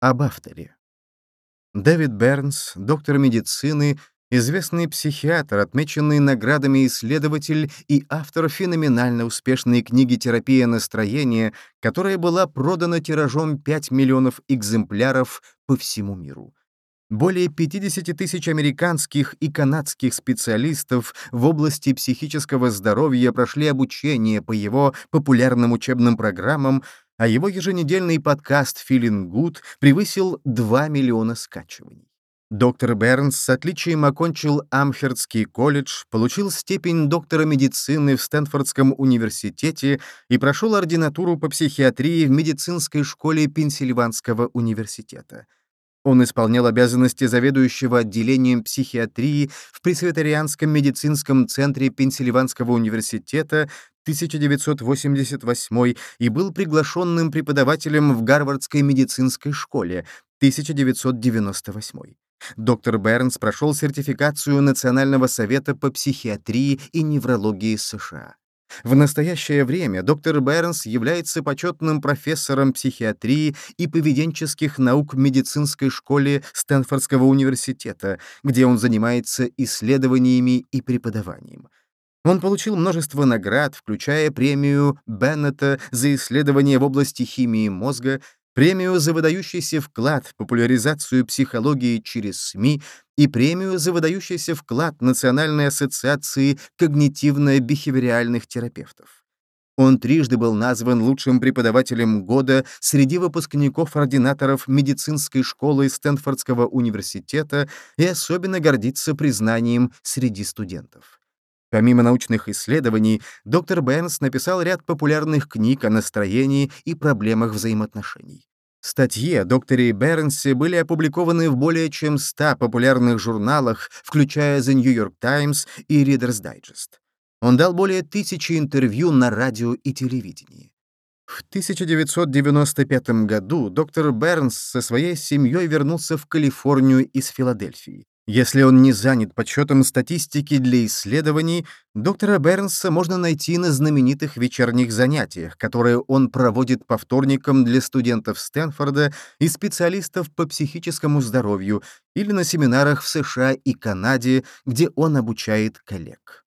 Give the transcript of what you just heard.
Об авторе. Дэвид Бернс, доктор медицины, известный психиатр, отмеченный наградами исследователь и автор феноменально успешной книги «Терапия настроения», которая была продана тиражом 5 миллионов экземпляров по всему миру. Более 50 тысяч американских и канадских специалистов в области психического здоровья прошли обучение по его популярным учебным программам, а его еженедельный подкаст «Feeling Good» превысил 2 миллиона скачиваний. Доктор Бернс с отличием окончил Амхердский колледж, получил степень доктора медицины в Стэнфордском университете и прошел ординатуру по психиатрии в медицинской школе Пенсильванского университета. Он исполнял обязанности заведующего отделением психиатрии в Пресвитерианском медицинском центре Пенсильванского университета 1988 и был приглашенным преподавателем в Гарвардской медицинской школе 1998. Доктор Бернс прошел сертификацию Национального совета по психиатрии и неврологии США. В настоящее время доктор Бернс является почетным профессором психиатрии и поведенческих наук в медицинской школе Стэнфордского университета, где он занимается исследованиями и преподаванием. Он получил множество наград, включая премию Беннета за исследования в области химии мозга, премию за выдающийся вклад в популяризацию психологии через СМИ и премию за выдающийся вклад Национальной ассоциации когнитивно-бихевиоральных терапевтов. Он трижды был назван лучшим преподавателем года среди выпускников-ординаторов медицинской школы Стэнфордского университета и особенно гордится признанием среди студентов. Помимо научных исследований, доктор Бенс написал ряд популярных книг о настроении и проблемах взаимоотношений. Статьи о докторе Бернсе были опубликованы в более чем 100 популярных журналах, включая The New York Times и Reader's Digest. Он дал более тысячи интервью на радио и телевидении. В 1995 году доктор Бернс со своей семьей вернулся в Калифорнию из Филадельфии. Если он не занят подсчетом статистики для исследований, доктора Бернса можно найти на знаменитых вечерних занятиях, которые он проводит по вторникам для студентов Стэнфорда и специалистов по психическому здоровью или на семинарах в США и Канаде, где он обучает коллег.